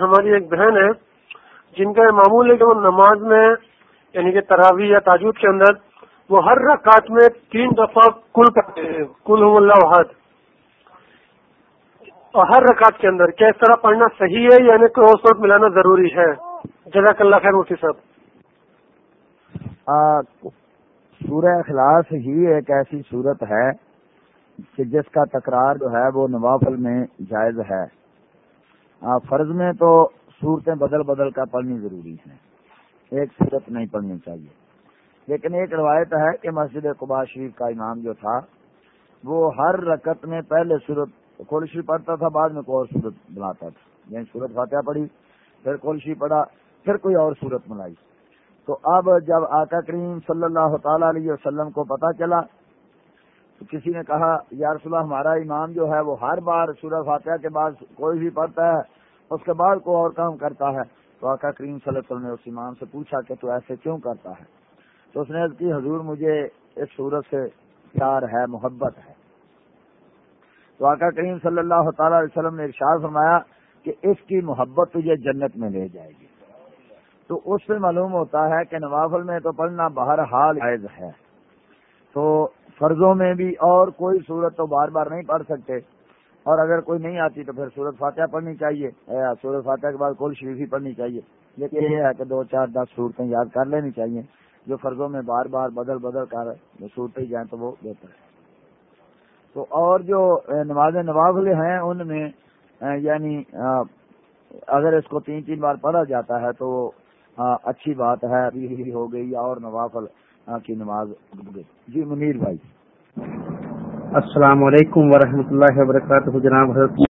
ہماری ایک بہن ہے، جن کا یہ معمول ہے کہ وہ نماز میں یعنی کہ تراوی یا تاجود کے اندر، وہ ہر رکعت میں تین دفعہ کل کرتے ہیں۔ کل اللہ وحد۔ اور ہر رکعت کے اندر کیا اس طرح پڑھنا صحیح ہے یعنی کہ اس ملانا ضروری ہے۔ جزاک اللہ خیر، مفتی صاحب۔ سورہ اخلاص ہی ایک ایسی صورت ہے کہ جس کا تکرار جو ہے وہ نوافل میں جائز ہے۔ ہاں، فرض میں تو صورتیں بدل بدل کر پڑھنی ضروری ہیں۔ ایک صورت نہیں پڑھنی چاہیے۔ لیکن ایک روایت ہے کہ مسجد قبا شریف کا امام جو تھا، وہ ہر رکت میں پہلے صورت کولشی پڑھتا تھا، بعد میں کوئی اور صورت بناتا تھا۔ یعنی صورت فاتحہ پڑھی، پھر کولشی پڑھا، پھر کوئی اور صورت بنائی۔ تو اب جب آقا کریم صلی اللہ تعالی علیہ وسلم کو پتا چلا تو کسی نے کہا، یا رسول اللہ، ہمارا امام جو ہے وہ ہر بار سورہ فاتحہ کے بعد کوئی بھی پڑھتا ہے، اس کے بعد کوئی اور کام کرتا ہے. تو آقا کریم صلی اللہ علیہ وسلم نے اس امام سے پوچھا کہ تو ایسے کیوں کرتا ہے؟ تو اس نے کی حضور، مجھے اس صورت سے پیار ہے، محبت ہے۔ تو آقا کریم صلی اللہ تعالی علیہ وسلم نے ارشاد فرمایا کہ اس کی محبت تجھے جنت میں لے جائے گی۔ تو اس سے معلوم ہوتا ہے کہ نوافل میں تو پڑھنا بہر حال عائد ہے۔ تو فرضوں میں بھی اور کوئی صورت تو بار بار نہیں پڑھ سکتے۔ اور اگر کوئی نہیں آتی تو پھر سورت فاتحہ پڑھنی چاہیے۔ سورت فاتحہ کے بعد کل شریف ہی پڑھنی چاہیے۔ لیکن یہ ہے کہ دو، چار، دس صورتیں یاد کر لینی چاہیے۔ جو فرضوں میں بار بار بدل بدل کر صورتیں جائیں تو وہ بہتر ہے۔ تو اور جو نماز نوافل ہیں، ان میں یعنی اگر اس کو تین تین بار پڑھا جاتا ہے تو ہاں، اچھی بات ہے ابھی ہو گئی، اور نوافل کی نماز جی منیر بھائی۔ السلام علیکم ورحمۃ اللہ وبرکاتہ، جناب حضرت